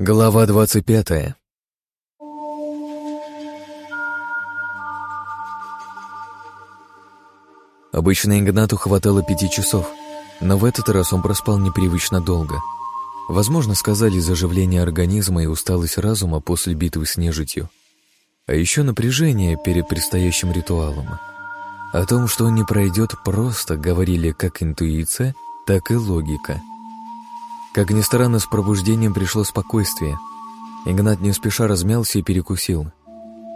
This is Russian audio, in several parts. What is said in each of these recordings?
Глава двадцать пятая. Обычно Игнату хватало пяти часов, но в этот раз он проспал непривычно долго. Возможно, сказали заживление организма и усталость разума после битвы с нежитью. А еще напряжение перед предстоящим ритуалом. О том, что он не пройдет, просто говорили как интуиция, так и логика. Как ни странно, с пробуждением пришло спокойствие. Игнат не спеша размялся и перекусил.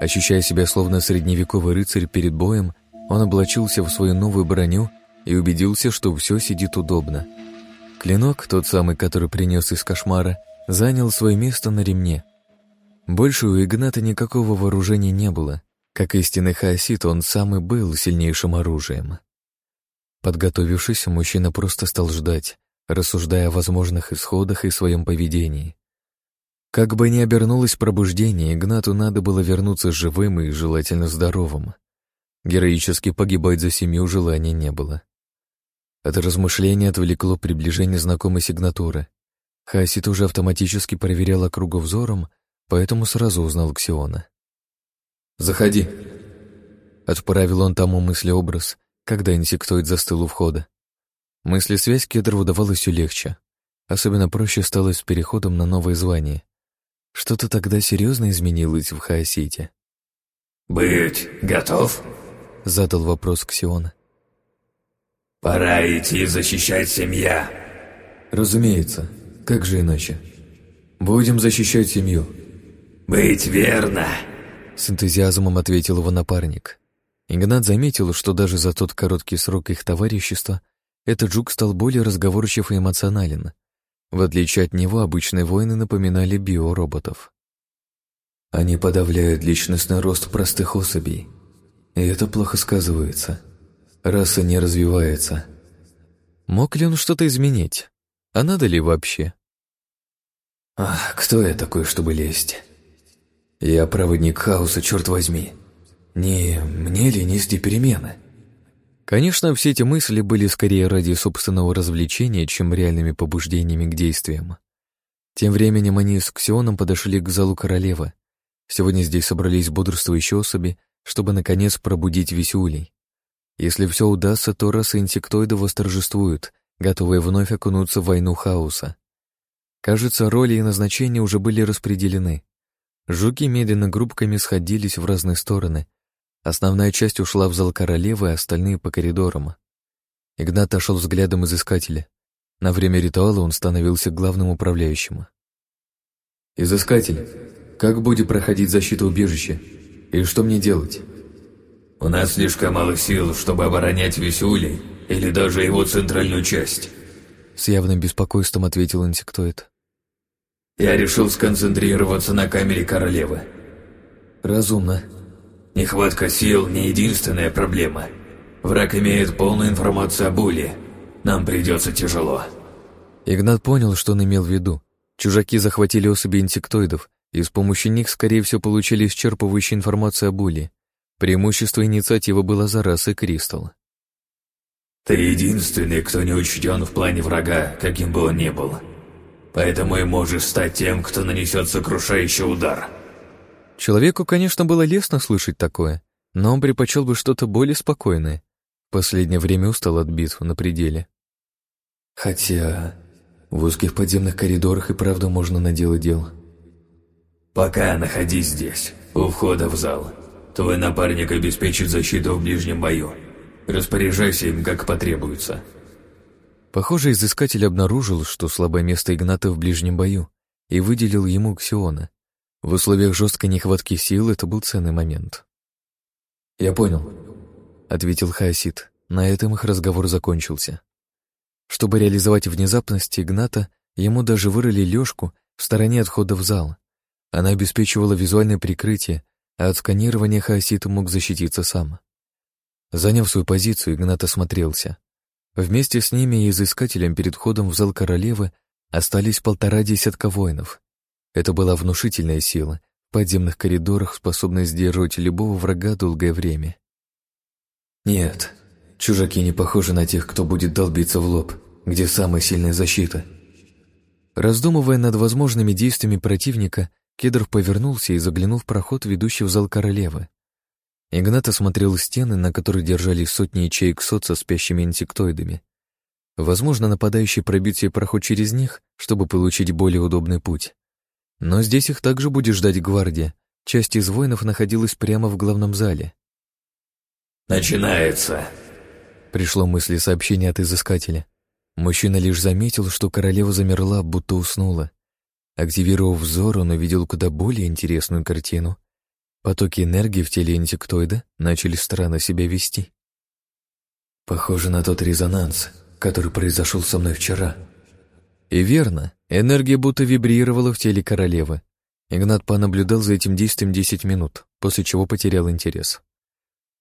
Ощущая себя словно средневековый рыцарь перед боем, он облачился в свою новую броню и убедился, что все сидит удобно. Клинок, тот самый, который принес из кошмара, занял свое место на ремне. Больше у Игната никакого вооружения не было. Как истинный хаосит, он сам и был сильнейшим оружием. Подготовившись, мужчина просто стал ждать, рассуждая о возможных исходах и своем поведении. Как бы ни обернулось пробуждение, Игнату надо было вернуться живым и желательно здоровым. Героически погибать за семью желания не было. От размышления отвлекло приближение знакомой сигнатуры. Хасит уже автоматически проверял округу взором, поэтому сразу узнал Ксиона. «Заходи», — отправил он тому мыслеобраз, когда инсектоид застыл у входа. Мысли-связь Кедру удавалось все легче. Особенно проще стало с переходом на новое звание. Что-то тогда серьезно изменилось в Хаосите. «Быть готов?» — задал вопрос Ксиона. «Пора идти защищать семья». «Разумеется. Как же иначе? Будем защищать семью». «Быть верно», — с энтузиазмом ответил его напарник. Игнат заметил, что даже за тот короткий срок их товарищества этот жук стал более разговорчив и эмоционален. В отличие от него, обычные воины напоминали биороботов. Они подавляют личностный рост простых особей, и это плохо сказывается. Раса не развивается. Мог ли он что-то изменить? А надо ли вообще? Ах, кто я такой, чтобы лезть? Я проводник хаоса, черт возьми. Не мне ли нести перемены? Конечно, все эти мысли были скорее ради собственного развлечения, чем реальными побуждениями к действиям. Тем временем они с Ксионом подошли к залу королевы. Сегодня здесь собрались бодрствующие особи, чтобы, наконец, пробудить весюлей. Если все удастся, то раса инсектоидов восторжествует, готовые вновь окунуться в войну хаоса. Кажется, роли и назначения уже были распределены. Жуки медленно группками сходились в разные стороны. Основная часть ушла в зал королевы, а остальные — по коридорам. Игнат отошел взглядом изыскателя. На время ритуала он становился главным управляющим. «Изыскатель, как будет проходить защита убежища? И что мне делать? У нас слишком мало сил, чтобы оборонять Весюли или даже его центральную часть. С явным беспокойством ответил инсектоид. Я решил сконцентрироваться на камере королевы. Разумно. Нехватка сил не единственная проблема. Враг имеет полную информацию о Буле. Нам придется тяжело. Игнат понял, что он имел в виду. Чужаки захватили особи инсектоидов, и с помощью них, скорее всего, получили исчерпывающую информацию о Буле. Преимущество инициативы было за раз и Кристалл. «Ты единственный, кто не учтен в плане врага, каким бы он ни был. Поэтому и можешь стать тем, кто нанесет сокрушающий удар». Человеку, конечно, было лестно слышать такое, но он предпочел бы что-то более спокойное. В последнее время устал от битв на пределе. Хотя в узких подземных коридорах и правда можно наделать дел. «Пока находись здесь, у входа в зал. Твой напарник обеспечит защиту в ближнем бою. Распоряжайся им, как потребуется». Похоже, изыскатель обнаружил, что слабое место Игната в ближнем бою, и выделил ему Ксиона. В условиях жесткой нехватки сил это был ценный момент. «Я понял», — ответил Хаосид. На этом их разговор закончился. Чтобы реализовать внезапность Игната, ему даже вырыли лёжку в стороне от входа в зал. Она обеспечивала визуальное прикрытие, а от сканирования Хаосит мог защититься сам. Заняв свою позицию, Игнат осмотрелся. Вместе с ними и изыскателем перед входом в зал королевы остались полтора десятка воинов. Это была внушительная сила, в подземных коридорах способная сдерживать любого врага долгое время. Нет, чужаки не похожи на тех, кто будет долбиться в лоб, где самая сильная защита. Раздумывая над возможными действиями противника, Кедров повернулся и заглянул в проход, ведущий в зал королевы. Игнат осмотрел стены, на которых держались сотни ячеек сот со спящими инсектоидами. Возможно, нападающий пробит себе проход через них, чтобы получить более удобный путь. Но здесь их также будет ждать гвардия. Часть из воинов находилась прямо в главном зале. «Начинается!» Пришло мысли сообщение от изыскателя. Мужчина лишь заметил, что королева замерла, будто уснула. Активировав взор, он увидел куда более интересную картину. Потоки энергии в теле инсектоида начали странно себя вести. «Похоже на тот резонанс, который произошел со мной вчера». И верно, энергия будто вибрировала в теле королевы. Игнат понаблюдал за этим действием 10 минут, после чего потерял интерес.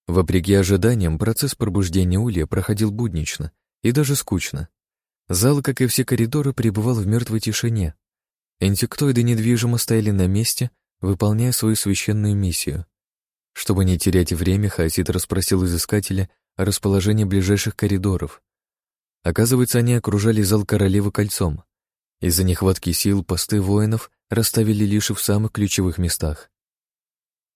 Вопреки ожиданиям, процесс пробуждения Улья проходил буднично и даже скучно. Зал, как и все коридоры, пребывал в мертвой тишине. Инсектоиды недвижимо стояли на месте, выполняя свою священную миссию. Чтобы не терять время, Хасид расспросил изыскателя о расположении ближайших коридоров. Оказывается, они окружали зал королевы кольцом. Из-за нехватки сил посты воинов расставили лишь в самых ключевых местах.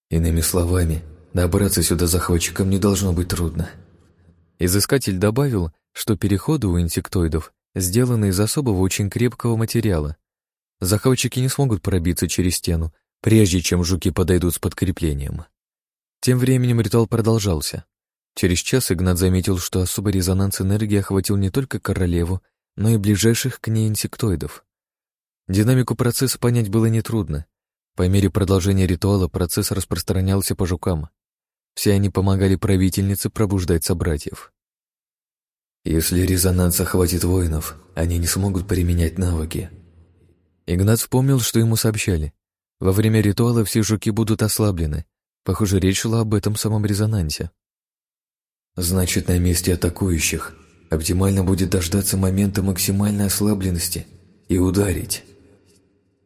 Иными словами, добраться сюда захватчикам не должно быть трудно. Изыскатель добавил, что переходы у инсектоидов сделаны из особого очень крепкого материала. Захватчики не смогут пробиться через стену, прежде чем жуки подойдут с подкреплением. Тем временем ритуал продолжался. Через час Игнат заметил, что особый резонанс энергии охватил не только королеву, но и ближайших к ней инсектоидов. Динамику процесса понять было нетрудно. По мере продолжения ритуала процесс распространялся по жукам. Все они помогали правительнице пробуждать собратьев. Если резонанс охватит воинов, они не смогут применять навыки. Игнат вспомнил, что ему сообщали. Во время ритуала все жуки будут ослаблены. Похоже, речь шла об этом самом резонансе. Значит, на месте атакующих оптимально будет дождаться момента максимальной ослабленности и ударить.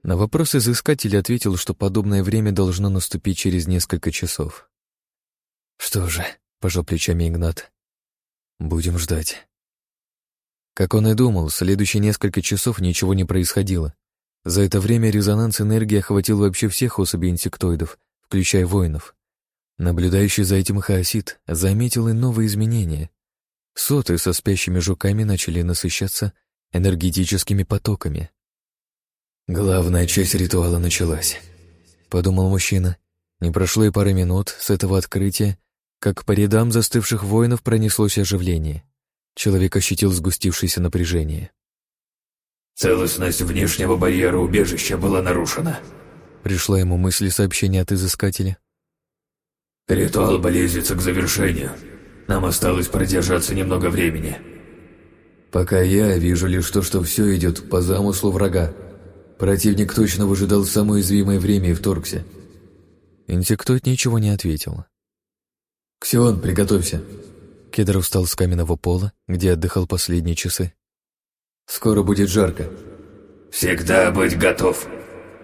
На вопрос изыскателя ответил, что подобное время должно наступить через несколько часов. «Что же», — пожал плечами Игнат, — «будем ждать». Как он и думал, следующие несколько часов ничего не происходило. За это время резонанс энергии охватил вообще всех особей инсектоидов, включая воинов. Наблюдающий за этим хаосит заметил и новые изменения. Соты со спящими жуками начали насыщаться энергетическими потоками. «Главная часть ритуала началась», — подумал мужчина. Не прошло и пары минут с этого открытия, как по рядам застывших воинов пронеслось оживление. Человек ощутил сгустившееся напряжение. «Целостность внешнего барьера убежища была нарушена», — пришла ему мысль сообщения от изыскателя. Ритуал близится к завершению. Нам осталось продержаться немного времени. Пока я вижу лишь то, что все идет по замыслу врага. Противник точно выжидал самое уязвимое время и вторгся. Инсектоид ничего не ответил. «Ксион, приготовься!» Кедров встал с каменного пола, где отдыхал последние часы. «Скоро будет жарко». «Всегда быть готов!»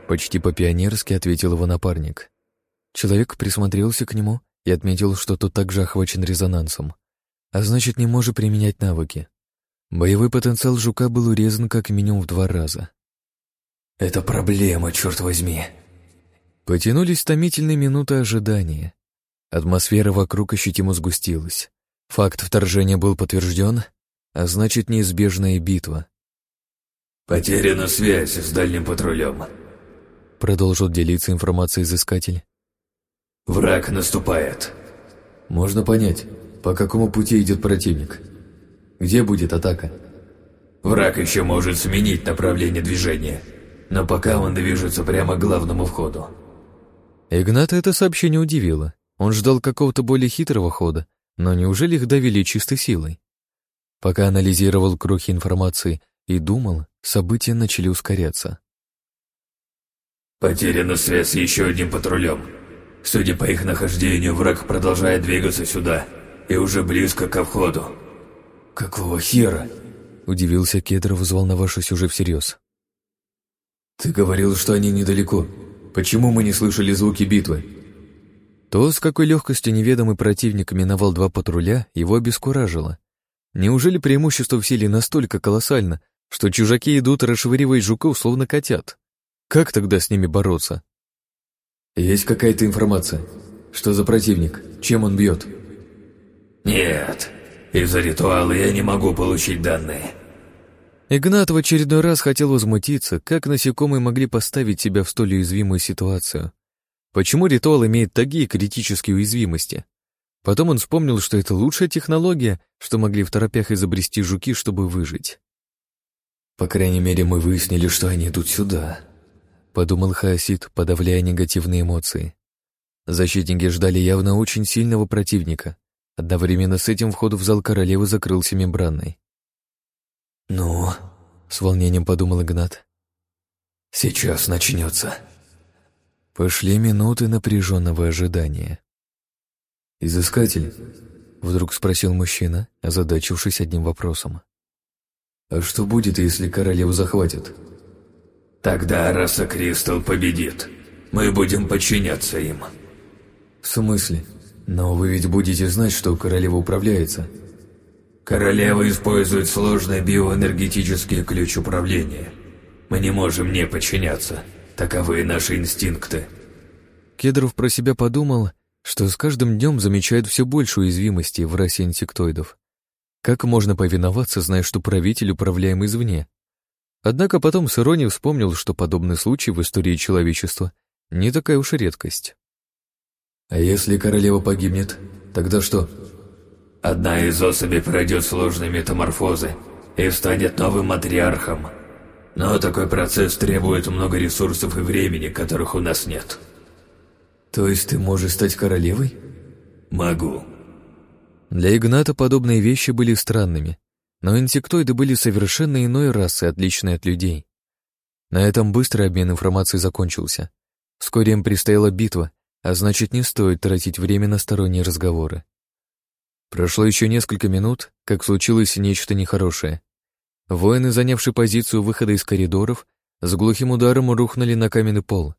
Почти по-пионерски ответил его напарник. Человек присмотрелся к нему и отметил, что тот также охвачен резонансом, а значит, не может применять навыки. Боевой потенциал жука был урезан как минимум в два раза. «Это проблема, черт возьми!» Потянулись томительные минуты ожидания. Атмосфера вокруг ощутимо сгустилась. Факт вторжения был подтвержден, а значит, неизбежная битва. «Потеряна связь с дальним патрулем», — продолжил делиться информацией изыскатель. Враг наступает. Можно понять, по какому пути идет противник. Где будет атака? Враг еще может сменить направление движения, но пока он движется прямо к главному входу. Игната это сообщение удивило. Он ждал какого-то более хитрого хода, но неужели их давили чистой силой? Пока анализировал крохи информации и думал, события начали ускоряться. «Потеряна связь с еще одним патрулем», Судя по их нахождению, враг продолжает двигаться сюда и уже близко ко входу. Какого хера? Удивился Кедров, взволновавшись уже всерьез. Ты говорил, что они недалеко. Почему мы не слышали звуки битвы? То, с какой легкостью неведомый противник миновал два патруля, его обескуражило. Неужели преимущество в силе настолько колоссально, что чужаки идут расшвыривать жуков, словно котят. Как тогда с ними бороться? Есть какая-то информация? Что за противник? Чем он бьет? Нет, из-за ритуала я не могу получить данные. Игнат в очередной раз хотел возмутиться, как насекомые могли поставить себя в столь уязвимую ситуацию. Почему ритуал имеет такие критические уязвимости? Потом он вспомнил, что это лучшая технология, что могли в торопях изобрести жуки, чтобы выжить. «По крайней мере, мы выяснили, что они идут сюда», — подумал Хаосид, подавляя негативные эмоции. Защитники ждали явно очень сильного противника. Одновременно с этим вход в зал королевы закрылся мембраной. «Ну?» — с волнением подумал Игнат. «Сейчас начнется». Пошли минуты напряженного ожидания. «Изыскатель?» — вдруг спросил мужчина, озадачившись одним вопросом. «А что будет, если королеву захватят?» «Тогда раса Кристал победит. Мы будем подчиняться им». «В смысле? Но вы ведь будете знать, что королева управляется». «Королева использует сложный биоэнергетический ключ управления. Мы не можем не подчиняться. Таковы наши инстинкты». Кедров про себя подумал что с каждым днем замечает все больше уязвимости в расе инсектоидов. Как можно повиноваться, зная, что правитель управляем извне? Однако потом с иронией вспомнил, что подобный случай в истории человечества не такая уж и редкость. «А если королева погибнет, тогда что?» «Одна из особей пройдет сложные метаморфозы и станет новым матриархом. Но такой процесс требует много ресурсов и времени, которых у нас нет». «То есть ты можешь стать королевой?» «Могу». Для Игната подобные вещи были странными, но инсектоиды были совершенно иной расы, отличной от людей. На этом быстрый обмен информацией закончился. Вскоре им предстояла битва, а значит, не стоит тратить время на сторонние разговоры. Прошло еще несколько минут, как случилось нечто нехорошее. Воины, занявшие позицию выхода из коридоров, с глухим ударом рухнули на каменный пол.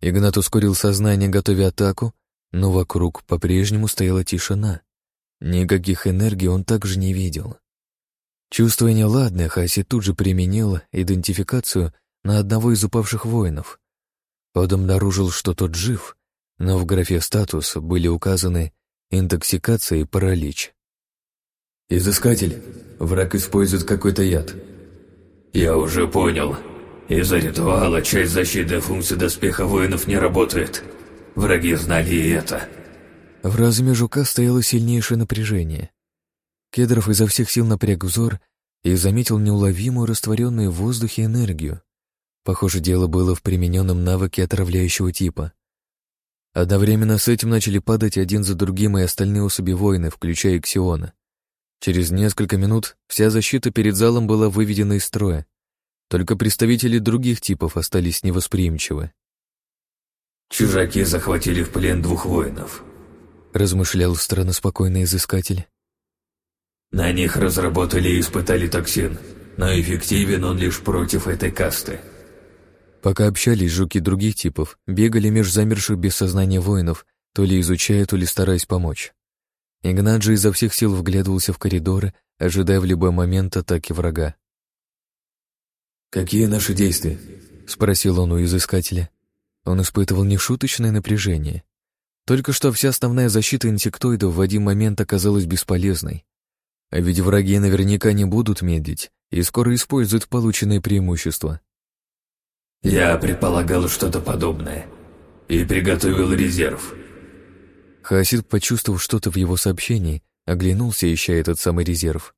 Игнат ускорил сознание, готовя атаку, но вокруг по-прежнему стояла тишина. Никаких энергий он также не видел. Чувствуя неладное, Хаси тут же применил идентификацию на одного из упавших воинов. Он обнаружил, что тот жив, но в графе «статус» были указаны интоксикация и паралич. «Изыскатель, враг использует какой-то яд». «Я уже понял», из-за ритуала часть защитной функции доспеха воинов не работает. Враги знали и это. В разуме жука стояло сильнейшее напряжение. Кедров изо всех сил напряг взор и заметил неуловимую растворенную в воздухе энергию. Похоже, дело было в примененном навыке отравляющего типа. Одновременно с этим начали падать один за другим и остальные особи воины, включая Ксиона. Через несколько минут вся защита перед залом была выведена из строя. Только представители других типов остались невосприимчивы. «Чужаки захватили в плен двух воинов», — размышлял странно спокойный изыскатель. «На них разработали и испытали токсин, но эффективен он лишь против этой касты». Пока общались жуки других типов, бегали меж замерших без сознания воинов, то ли изучая, то ли стараясь помочь. Игнат же изо всех сил вглядывался в коридоры, ожидая в любой момент атаки врага. «Какие наши действия?» — спросил он у изыскателя. Он испытывал нешуточное напряжение. Только что вся основная защита инсектоидов в один момент оказалась бесполезной. А ведь враги наверняка не будут медлить и скоро используют полученные преимущества. «Я предполагал что-то подобное и приготовил резерв». Хасид, почувствовав что-то в его сообщении, оглянулся, ища этот самый резерв,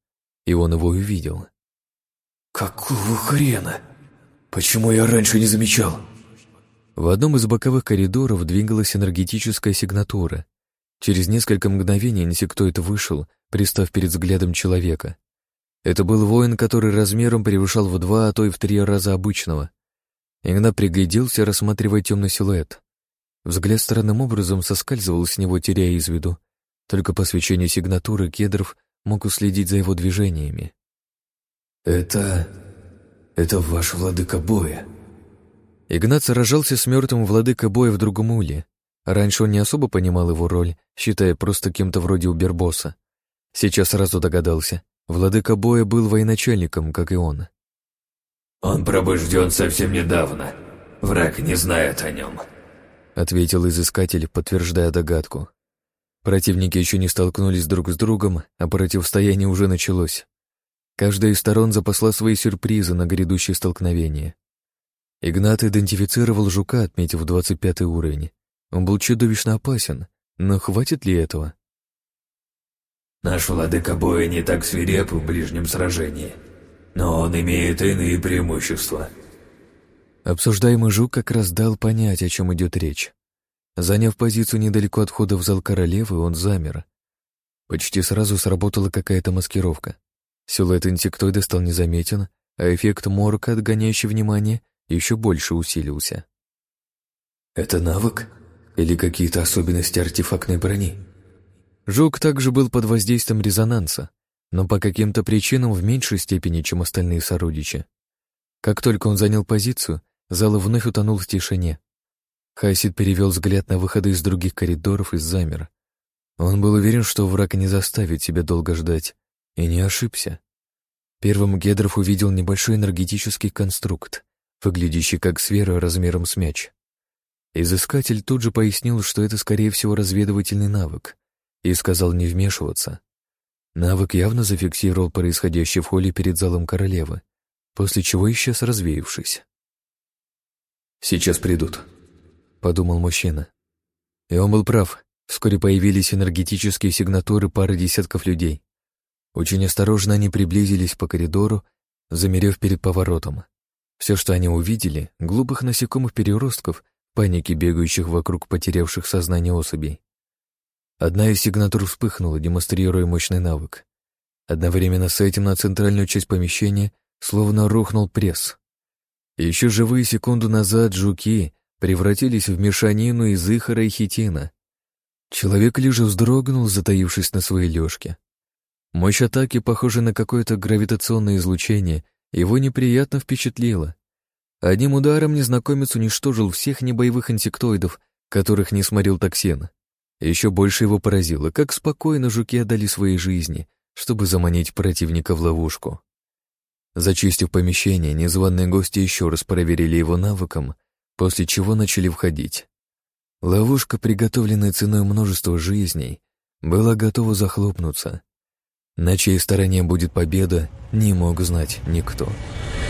и он его увидел. «Какого хрена? Почему я раньше не замечал?» В одном из боковых коридоров двигалась энергетическая сигнатура. Через несколько мгновений инсектоид вышел, пристав перед взглядом человека. Это был воин, который размером превышал в два, а то и в три раза обычного. Игнат пригляделся, рассматривая темный силуэт. Взгляд странным образом соскальзывал с него, теряя из виду. Только по свечению сигнатуры Кедров мог уследить за его движениями. «Это... это ваш владыка боя». Игнат сражался с мертвым владыка боя в другом уле. Раньше он не особо понимал его роль, считая просто кем-то вроде убербосса. Сейчас сразу догадался. Владыка боя был военачальником, как и он. Он пробужден совсем недавно. Враг не знает о нем», — ответил изыскатель, подтверждая догадку. Противники еще не столкнулись друг с другом, а противостояние уже началось. Каждая из сторон запасла свои сюрпризы на грядущее столкновение. Игнат идентифицировал жука, отметив 25 уровень. Он был чудовищно опасен, но хватит ли этого? «Наш владыка боя не так свиреп в ближнем сражении, но он имеет иные преимущества». Обсуждаемый жук как раз дал понять, о чем идет речь. Заняв позицию недалеко от входа в зал королевы, он замер. Почти сразу сработала какая-то маскировка. Силуэт инсектоида стал незаметен, а эффект морка, отгоняющий внимание, еще больше усилился. «Это навык? Или какие-то особенности артефактной брони?» Жук также был под воздействием резонанса, но по каким-то причинам в меньшей степени, чем остальные сородичи. Как только он занял позицию, зал вновь утонул в тишине. Хайсид перевел взгляд на выходы из других коридоров и замер. Он был уверен, что враг не заставит себя долго ждать, и не ошибся. Первым Гедров увидел небольшой энергетический конструкт, выглядящий как сфера размером с мяч. Изыскатель тут же пояснил, что это, скорее всего, разведывательный навык, и сказал не вмешиваться. Навык явно зафиксировал происходящее в холле перед залом королевы, после чего исчез, развеявшись. «Сейчас придут», — подумал мужчина. И он был прав. Вскоре появились энергетические сигнатуры пары десятков людей. Очень осторожно они приблизились по коридору, замерев перед поворотом. Все, что они увидели, глупых насекомых-переростков, паники, бегающих вокруг потерявших сознание особей. Одна из сигнатур вспыхнула, демонстрируя мощный навык. Одновременно с этим на центральную часть помещения словно рухнул пресс. Еще живые секунду назад жуки превратились в мешанину из ихора и хитина. Человек лишь вздрогнул, затаившись на своей лёжке. Мощь атаки, похожая на какое-то гравитационное излучение, его неприятно впечатлила. Одним ударом незнакомец уничтожил всех небоевых инсектоидов, которых не сморил токсин. Еще больше его поразило, как спокойно жуки отдали свои жизни, чтобы заманить противника в ловушку. Зачистив помещение, незваные гости еще раз проверили его навыком, после чего начали входить. Ловушка, приготовленная ценой множества жизней, была готова захлопнуться. На чьей стороне будет победа, не мог знать никто. «Никто».